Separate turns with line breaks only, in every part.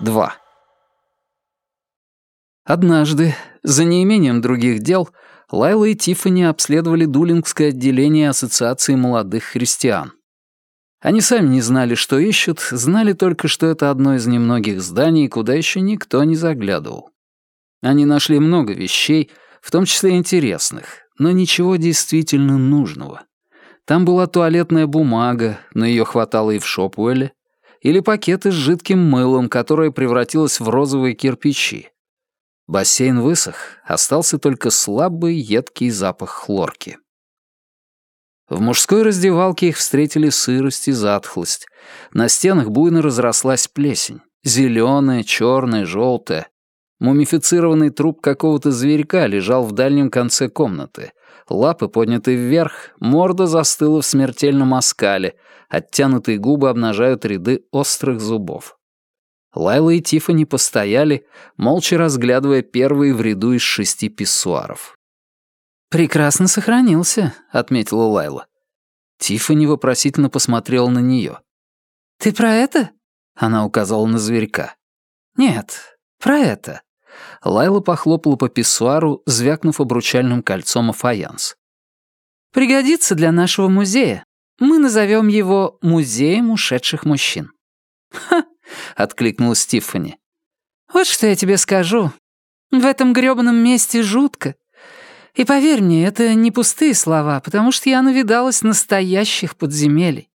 2. Однажды, за неимением других дел, Лайла и Тиффани обследовали Дулингское отделение Ассоциации молодых христиан. Они сами не знали, что ищут, знали только, что это одно из немногих зданий, куда еще никто не заглядывал. Они нашли много вещей, в том числе интересных, но ничего действительно нужного. Там была туалетная бумага, но ее хватало и в Шопуэле, или пакеты с жидким мылом, которое превратилось в розовые кирпичи. Бассейн высох, остался только слабый едкий запах хлорки. В мужской раздевалке их встретили сырость и затхлость. На стенах буйно разрослась плесень. Зеленая, черная, желтая. Мумифицированный труп какого-то зверька лежал в дальнем конце комнаты. Лапы подняты вверх, морда застыла в смертельном оскале, оттянутые губы обнажают ряды острых зубов. Лайла и Тиффани постояли, молча разглядывая первые в ряду из шести писсуаров. «Прекрасно сохранился», — отметила Лайла. Тиффани вопросительно посмотрела на нее. «Ты про это?» — она указала на зверька. «Нет, про это». Лайла похлопала по писсуару, звякнув обручальным кольцом о фаянс. «Пригодится для нашего музея. Мы назовем его «Музеем ушедших мужчин». «Ха!» — откликнулась Тиффани. «Вот что я тебе скажу. В этом грёбаном месте жутко. И поверь мне, это не пустые слова, потому что я навидалась настоящих подземелий.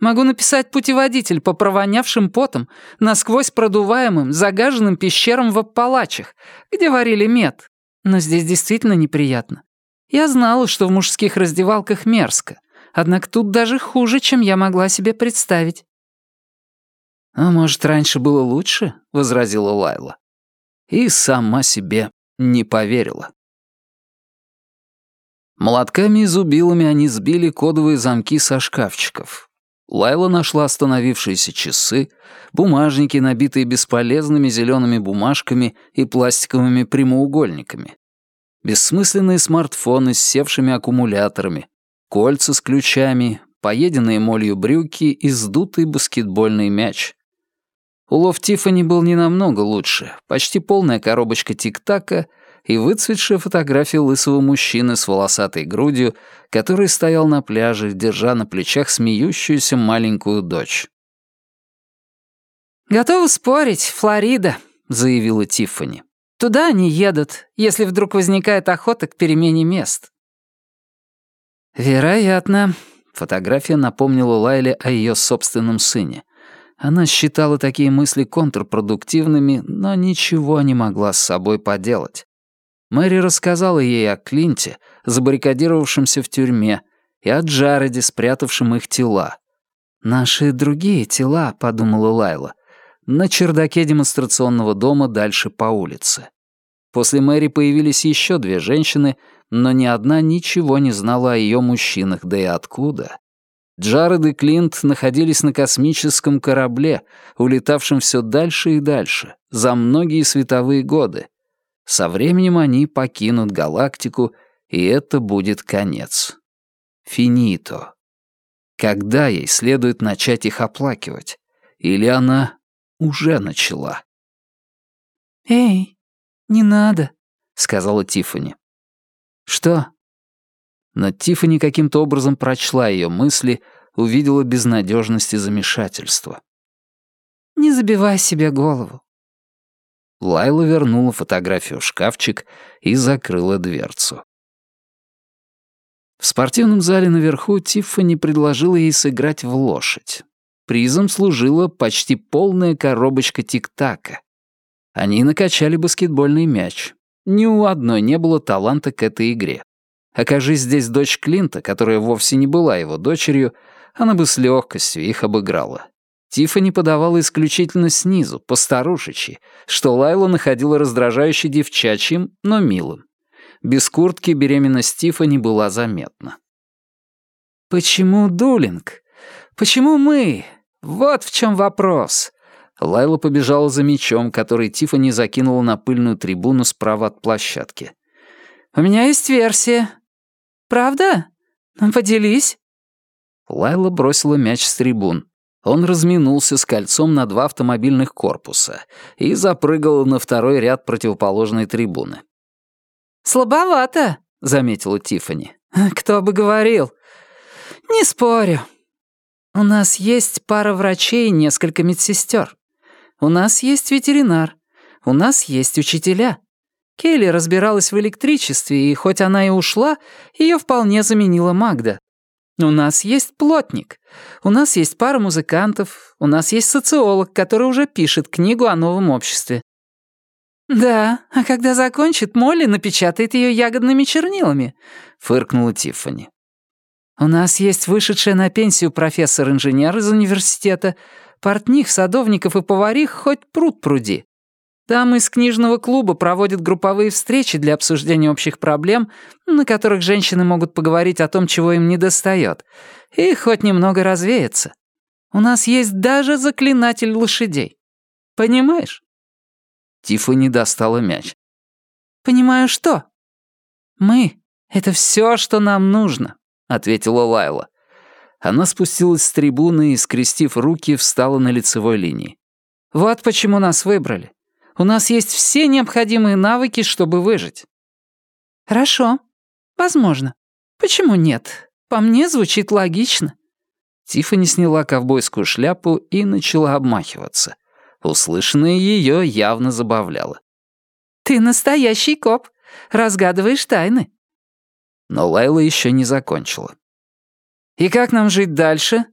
Могу написать путеводитель по провонявшим потом, насквозь продуваемым, загаженным пещерам в Аппалачах, где варили мед. Но здесь действительно неприятно. Я знала, что в мужских раздевалках мерзко, однако тут даже хуже, чем я могла себе представить. «А может, раньше было лучше?» — возразила Лайла. И сама себе не поверила. Молотками и зубилами они сбили кодовые замки со шкафчиков. Лайла нашла остановившиеся часы, бумажники, набитые бесполезными зелеными бумажками и пластиковыми прямоугольниками. Бессмысленные смартфоны с севшими аккумуляторами, кольца с ключами, поеденные молью брюки и сдутый баскетбольный мяч. Улов Тиффани был не намного лучше. Почти полная коробочка тик-така и выцветшая фотография лысого мужчины с волосатой грудью, который стоял на пляже, держа на плечах смеющуюся маленькую дочь. «Готова спорить, Флорида», — заявила Тиффани. «Туда они едут, если вдруг возникает охота к перемене мест». «Вероятно», — фотография напомнила Лайле о ее собственном сыне — она считала такие мысли контрпродуктивными, но ничего не могла с собой поделать. Мэри рассказала ей о Клинте, забаррикадировавшемся в тюрьме, и о Джареде, спрятавшем их тела. «Наши другие тела», — подумала Лайла, на чердаке демонстрационного дома дальше по улице. После Мэри появились еще две женщины, но ни одна ничего не знала о ее мужчинах, да и откуда. Джаред и Клинт находились на космическом корабле, улетавшем все дальше и дальше, за многие световые годы. Со временем они покинут галактику, и это будет конец. Финито. Когда ей следует начать их оплакивать? Или она уже начала? «Эй, не надо», — сказала Тиффани. «Что?» Но Тиффани каким-то образом прочла ее мысли, увидела безнадежность и замешательство. «Не забивай себе голову». Лайла вернула фотографию в шкафчик и закрыла дверцу. В спортивном зале наверху Тиффани предложила ей сыграть в лошадь. Призом служила почти полная коробочка тик-така. Они накачали баскетбольный мяч. Ни у одной не было таланта к этой игре. Окажись здесь дочь Клинта, которая вовсе не была его дочерью, она бы с легкостью их обыграла. Тиффани подавала исключительно снизу, по старушечьи, что Лайла находила раздражающе девчачьим, но милым. Без куртки беременность Тиффани была заметна. «Почему Дулинг? Почему мы? Вот в чем вопрос». Лайла побежала за мечом, который Тиффани закинула на пыльную трибуну справа от площадки. «У меня есть версия. «Правда? Ну, поделись». Лайла бросила мяч с трибун. Он разминулся с кольцом на два автомобильных корпуса и запрыгал на второй ряд противоположной трибуны.
«Слабовато», — заметила Тиффани. «Кто бы говорил?» «Не спорю. У нас есть пара врачей и несколько медсестер. У нас есть ветеринар. У нас есть учителя. Келли разбиралась в электричестве, и хоть она и ушла, ее вполне заменила Магда. У нас есть плотник. У нас есть пара музыкантов. У нас есть социолог, который уже пишет книгу о новом обществе. «Да, а когда закончит, Молли напечатает ее ягодными чернилами», — фыркнула Тиффани. «У нас есть вышедшая на пенсию профессор-инженер из университета, портних, садовников и поварих хоть пруд пруди. Там из книжного клуба проводят групповые встречи для обсуждения общих проблем, на которых женщины могут поговорить о том, чего им недостает, и хоть немного развеяться. У нас есть даже заклинатель лошадей. Понимаешь?»
Тиффани достала мяч.
«Понимаю, что?» «Мы — это все, что нам нужно», — ответила Лайла.
Она спустилась с трибуны и, скрестив руки, встала на лицевой линии.
«Вот почему нас выбрали. У нас есть все необходимые навыки, чтобы выжить». «Хорошо. Возможно. Почему нет? По мне звучит логично».
Тиффани сняла ковбойскую шляпу и начала обмахиваться. Услышанное ее явно забавляло.
«Ты настоящий коп. Разгадываешь тайны».
Но Лайла еще не закончила.
«И как нам жить дальше?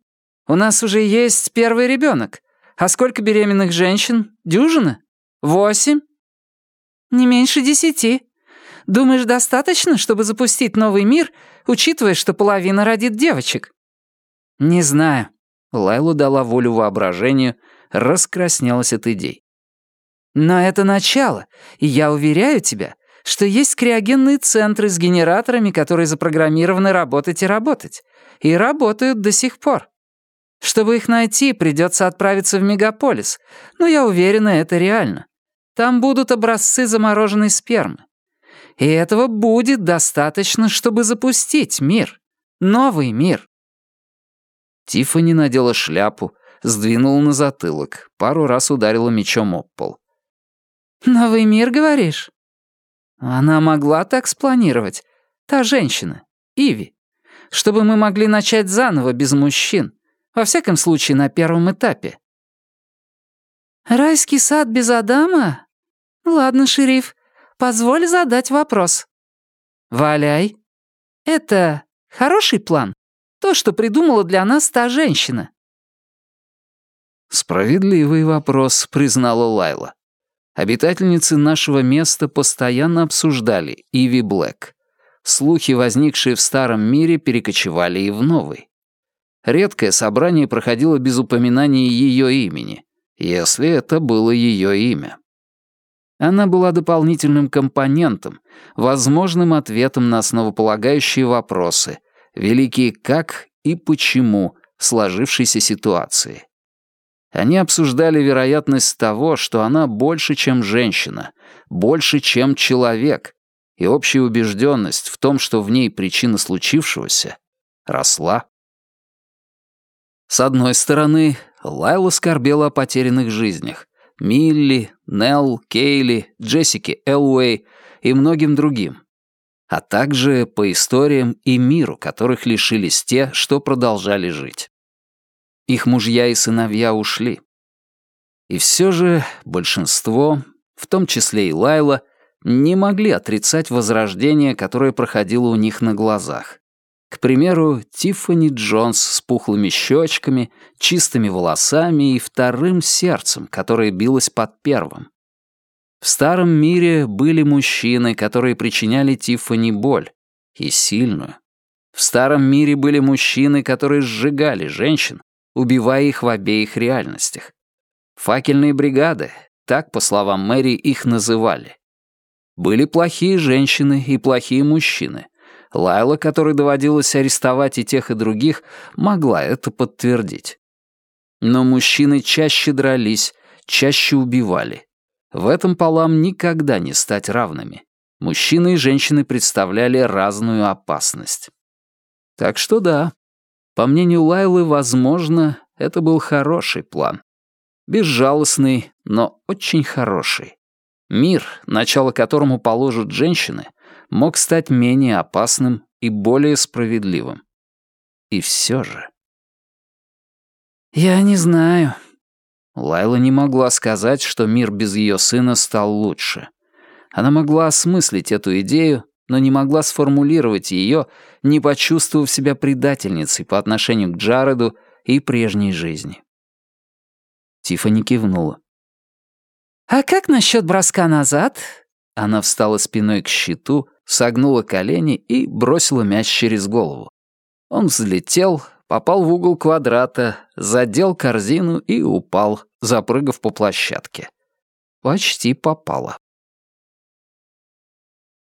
У нас уже есть первый ребенок. А сколько беременных женщин? Дюжина? Восемь? Не меньше десяти. Думаешь, достаточно, чтобы запустить новый мир, учитывая, что половина родит девочек?
Не знаю. Лайла дала волю воображению, раскраснелась от идей.
Но это начало, и я уверяю тебя, что есть криогенные центры с генераторами, которые запрограммированы работать и работать. И работают до сих пор. Чтобы их найти, придется отправиться в мегаполис, но я уверена, это реально. Там будут образцы замороженной спермы. И этого будет достаточно, чтобы запустить мир. Новый мир.
Тиффани надела шляпу, сдвинула на затылок, пару раз ударила мечом об пол.
«Новый мир, говоришь?» Она могла так спланировать. Та женщина, Иви. Чтобы мы могли начать заново без мужчин. Во всяком случае, на первом этапе. «Райский сад без Адама? Ладно, шериф, позволь задать вопрос». «Валяй. Это хороший план? То, что придумала для нас та женщина?»
«Справедливый вопрос», — признала Лайла. Обитательницы нашего места постоянно обсуждали Иви Блэк. Слухи, возникшие в старом мире, перекочевали и в новый. Редкое собрание проходило без упоминания ее имени, если это было ее имя. Она была дополнительным компонентом, возможным ответом на основополагающие вопросы, великие «как» и «почему» сложившейся ситуации. Они обсуждали вероятность того, что она больше, чем женщина, больше, чем человек, и общая убежденность в том, что в ней причина случившегося, росла. С одной стороны, Лайла скорбела о потерянных жизнях. Милли, Нелл, Кейли, Джессики Элуэй и многим другим. А также по историям и миру, которых лишились те, что продолжали жить. Их мужья и сыновья ушли. И все же большинство, в том числе и Лайла, не могли отрицать возрождение, которое проходило у них на глазах. К примеру, Тиффани Джонс с пухлыми щечками, чистыми волосами и вторым сердцем, которое билось под первым. В старом мире были мужчины, которые причиняли Тиффани боль, и сильную. В старом мире были мужчины, которые сжигали женщин, убивая их в обеих реальностях. Факельные бригады, так, по словам Мэри, их называли. Были плохие женщины и плохие мужчины. Лайла, которой доводилось арестовать и тех, и других, могла это подтвердить. Но мужчины чаще дрались, чаще убивали. В этом полам никогда не стать равными. Мужчины и женщины представляли разную опасность. Так что да, по мнению Лайлы, возможно, это был хороший план. Безжалостный, но очень хороший. Мир, начало которому положат женщины, мог стать менее опасным и более справедливым. И все же...
«Я не знаю».
Лайла не могла сказать, что мир без ее сына стал лучше. Она могла осмыслить эту идею, но не могла сформулировать ее, не почувствовав себя предательницей по отношению к Джареду и прежней жизни. Тиффани кивнула.
«А как насчет броска назад?»
Она встала спиной к щиту, согнула колени и бросила мяч через голову. Он взлетел, попал в угол квадрата, задел корзину и упал, запрыгав по площадке. Почти попала.